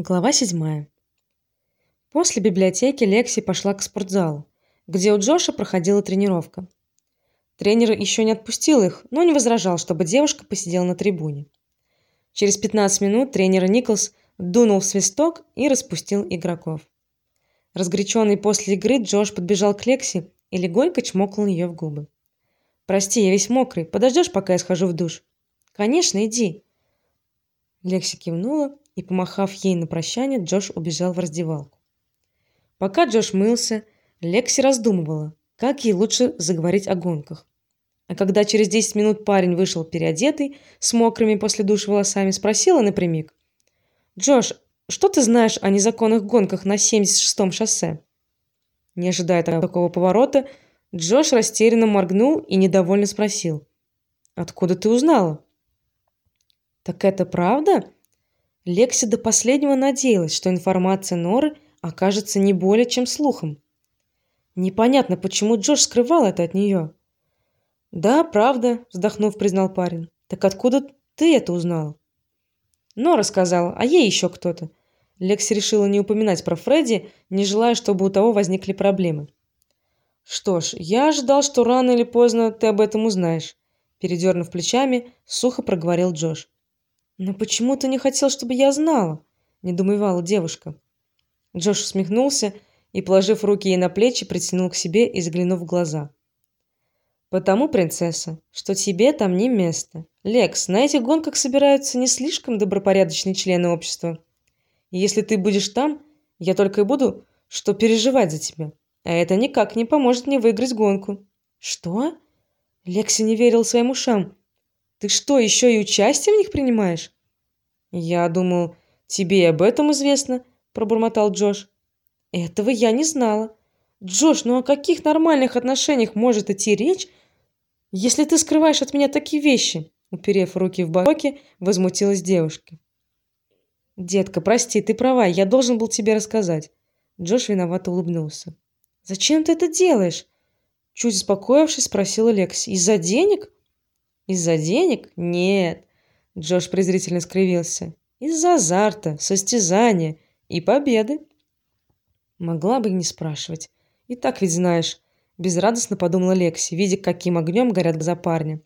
Глава седьмая. После библиотеки Лекси пошла к спортзалу, где у Джоша проходила тренировка. Тренер еще не отпустил их, но не возражал, чтобы девушка посидела на трибуне. Через 15 минут тренер Николс дунул в свисток и распустил игроков. Разгоряченный после игры Джош подбежал к Лекси и легонько чмокнул ее в губы. Прости, я весь мокрый. Подождешь, пока я схожу в душ? Конечно, иди. Лекси кивнула и, помахав ей на прощание, Джош убежал в раздевалку. Пока Джош мылся, Лекси раздумывала, как ей лучше заговорить о гонках. А когда через 10 минут парень вышел переодетый, с мокрыми после душа волосами, спросила напрямик: "Джош, что ты знаешь о незаконных гонках на 76-м шоссе?" Не ожидая такого поворота, Джош растерянно моргнул и недовольно спросил: "Откуда ты узнала?" "Так это правда?" Лекси до последнего надеялась, что информация Норы окажется не более чем слухом. Непонятно, почему Джош скрывал это от нее. "Да, правда", вздохнув, признал парень. "Так откуда ты это узнала?" Нора сказала, а ей еще кто-то. Лекси решила не упоминать про Фредди, не желая, чтобы у того возникли проблемы. Что ж, я ожидал, что рано или поздно ты об этом узнаешь, передернув плечами, сухо проговорил Джош. Но почему ты не хотел, чтобы я знала? недоумевала девушка. Джош усмехнулся и, положив руки ей на плечи, притянул к себе и заглянув в глаза. Потому, принцесса, что тебе там не место. Лекс, на этих гонках собираются не слишком добропорядочные члены общества. И если ты будешь там, я только и буду что переживать за тебя. А это никак не поможет мне выиграть гонку. Что? Лекси не верил своим ушам. Ты что, еще и участие в них принимаешь? Я думал, тебе и об этом известно, пробормотал Джош. Этого я не знала. Джош, ну о каких нормальных отношениях может идти речь, если ты скрываешь от меня такие вещи? Уперев руки в боки, возмутилась девушка. Детка, прости, ты права, я должен был тебе рассказать. Джош виновато улыбнулся. Зачем ты это делаешь? Чуть успокоившись, спросила Лекси. Из-за денег? Из-за денег? Нет. Джош презрительно скривился. Из-за азарта, состязания и победы. Могла бы и не спрашивать. И так ведь знаешь, безрадостно подумала Лекси, видя, каким огнем горят глаза парня.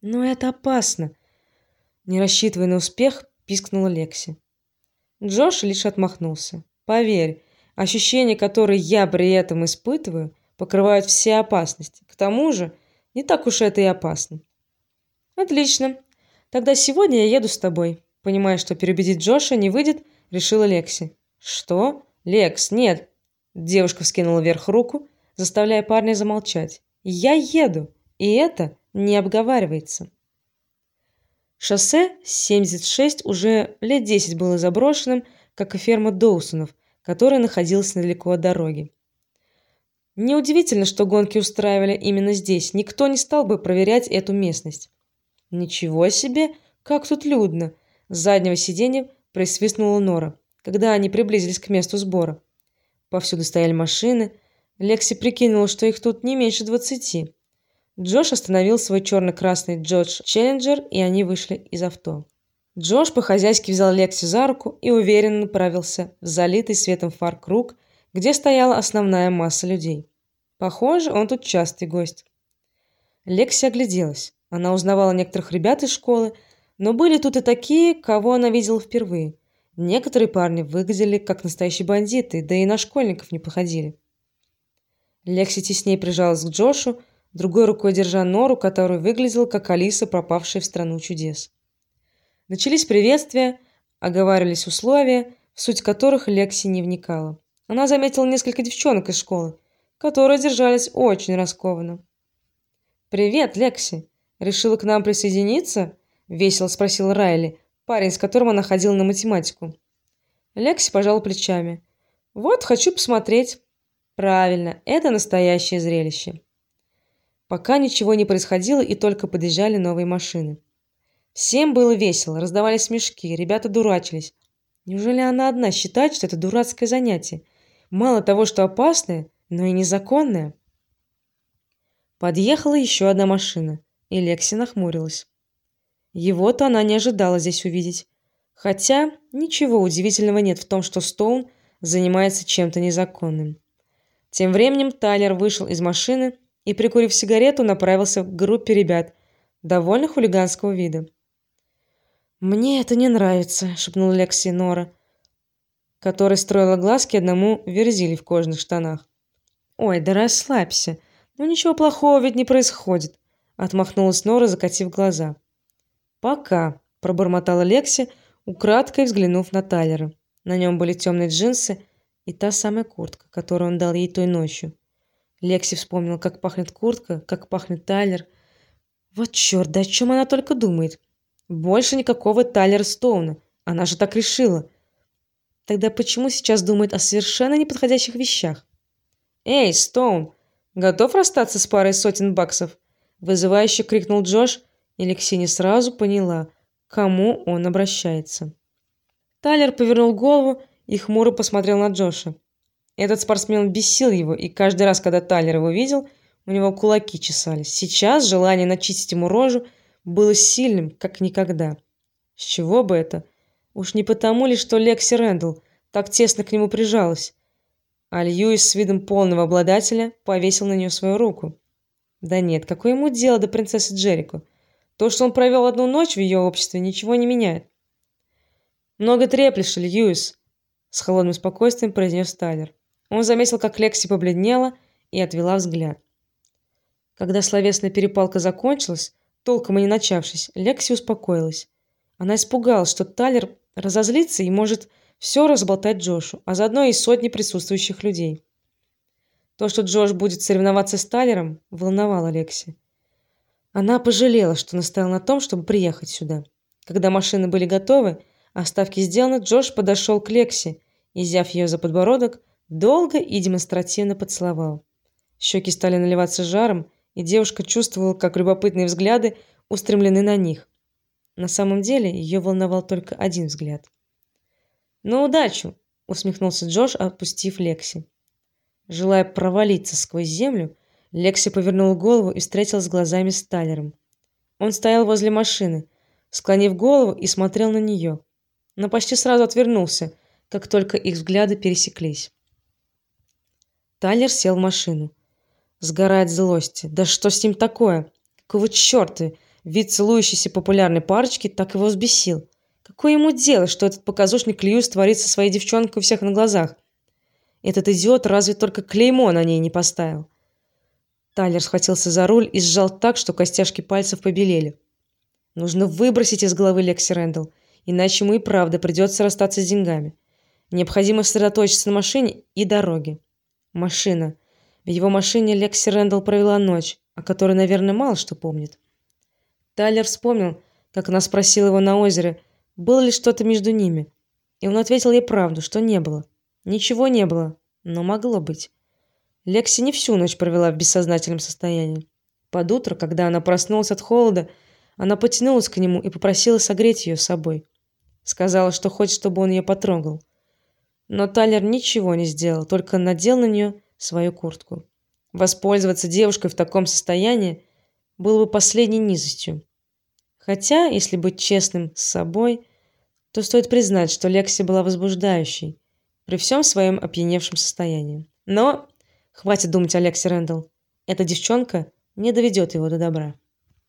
Но это опасно. Не рассчитывая на успех, пискнула Лекси. Джош лишь отмахнулся. Поверь, ощущения, которые я при этом испытываю, покрывают все опасности. К тому же, не так уж это и опасно. Отлично. Тогда сегодня я еду с тобой. Понимая, что переубедить Джоша не выйдет, решила Лекси. Что? Лекс, нет. Девушка вскинула вверх руку, заставляя парня замолчать. Я еду, и это не обговаривается. Шоссе 76 уже лет 10 было заброшенным, как и ферма Доусонов, которая находилась недалеко от дороги. Неудивительно, что гонки устраивали именно здесь. Никто не стал бы проверять эту местность. Ничего себе, как тут людно, с заднего сиденья присвистнула Нора, когда они приблизились к месту сбора. Повсюду стояли машины. Лекси прикинула, что их тут не меньше двадцати. Джош остановил свой черно красный Dodge Challenger, и они вышли из авто. Джош по-хозяйски взял Лекси за руку и уверенно направился в залитый светом фар круг, где стояла основная масса людей. Похоже, он тут частый гость. Лекси огляделась. Она узнавала некоторых ребят из школы, но были тут и такие, кого она видела впервые. Некоторые парни выглядели как настоящие бандиты, да и на школьников не походили. Лекси теснее прижалась к Джошу, другой рукой держа Нору, которая выглядела как Алиса, пропавшая в страну чудес. Начались приветствия, оговаривались условия, в суть которых Лекси не вникала. Она заметила несколько девчонок из школы, которые держались очень раскованно. Привет, Лекси. Решила к нам присоединиться? весело спросил Райли, парень, с которым она ходила на математику. Лекси пожал плечами. Вот хочу посмотреть. Правильно, это настоящее зрелище. Пока ничего не происходило, и только подъезжали новые машины. Всем было весело, раздавались смешки, ребята дурачились. Неужели она одна считает, что это дурацкое занятие? Мало того, что опасное, но и незаконное. Подъехала еще одна машина и Лекси нахмурилась. Его-то она не ожидала здесь увидеть. Хотя ничего удивительного нет в том, что Стоун занимается чем-то незаконным. Тем временем Тайлер вышел из машины и, прикурив сигарету, направился к группе ребят довольно хулиганского вида. Мне это не нравится, шепнул Лекси Нора, которая строила глазки одному верзили в кожаных штанах. Ой, да расслабься. Ну ничего плохого ведь не происходит, отмахнулась Нора, закатив глаза. Пока, пробормотала Лекси, украдкой взглянув на Тайлера. На нем были темные джинсы и та самая куртка, которую он дал ей той ночью. Лекси вспомнил, как пахнет куртка, как пахнет Тайлер. Вот черт, да о чем она только думает. Больше никакого Тайлера Стоуна. Она же так решила. Тогда почему сейчас думает о совершенно неподходящих вещах? Эй, Стоун, готов расстаться с парой сотен баксов? вызывающе крикнул Джош, и Лекси сразу поняла, к кому он обращается. Тайлер повернул голову и хмуро посмотрел на Джоша. Этот спортсмен бесил его, и каждый раз, когда Тайлер его видел, у него кулаки чесались. Сейчас желание начистить ему рожу было сильным, как никогда. С чего бы это? Уж не потому ли, что Лекси Рэндалл так тесно к нему прижалась, а Льюис с видом полного обладателя повесил на нее свою руку. Да нет, какое ему дело до принцессы Джерико? То, что он провел одну ночь в ее обществе, ничего не меняет. Много треплешь, Льюис, с холодным спокойствием произнес Тайлер. Он заметил, как Лекси побледнела и отвела взгляд. Когда словесная перепалка закончилась, толком и не начавшись, Лекси успокоилась. Она испугалась, что Тайлер разозлится и может все разболтать Джошу, а заодно и сотни присутствующих людей. То, что Джош будет соревноваться с Тайлером, волновало Лекси. Она пожалела, что настояла на том, чтобы приехать сюда. Когда машины были готовы, а ставки сделаны, Джош подошел к Лекси и, взяв ее за подбородок, долго и демонстративно поцеловал. Щеки стали наливаться жаром, и девушка чувствовала, как любопытные взгляды устремлены на них. На самом деле, ее волновал только один взгляд. "Ну, удачу", усмехнулся Джош, отпустив Лекси. Желая провалиться сквозь землю, Лекси повернул голову и встретилась глазами с Тайлером. Он стоял возле машины, склонив голову и смотрел на нее но почти сразу отвернулся, как только их взгляды пересеклись. Тайлер сел в машину. Сгорает злости. Да что с ним такое? Какого чёрта? Вид целующейся популярной парочки так его взбесил. Какое ему дело, что этот показушник Льюис творит со своей девчонкой у всех на глазах? Этот идиот разве только клеймо на ней не поставил. Тайлер схватился за руль и сжал так, что костяшки пальцев побелели. Нужно выбросить из головы Лекси Рэндалл иначе ему и правда придется расстаться с деньгами. Необходимо сосредоточиться на машине и дороге. Машина. В его машине Лекси Рэндалл провела ночь, о которой, наверное, мало что помнит. Тайлер вспомнил, как она спросила его на озере, было ли что-то между ними. И он ответил ей правду, что не было. Ничего не было, но могло быть. Лекси не всю ночь провела в бессознательном состоянии. Под утро, когда она проснулась от холода, она потянулась к нему и попросила согреть ее собой. Сказала, что хочет, чтобы он ее потрогал. Но Тайлер ничего не сделал, только надел на нее свою куртку. Воспользоваться девушкой в таком состоянии было бы последней низостью. Хотя, если быть честным с собой, то стоит признать, что Лекси была возбуждающей при всем своем опьяневшем состоянии. Но хватит думать о Лекси Рэндалл. Эта девчонка не доведет его до добра.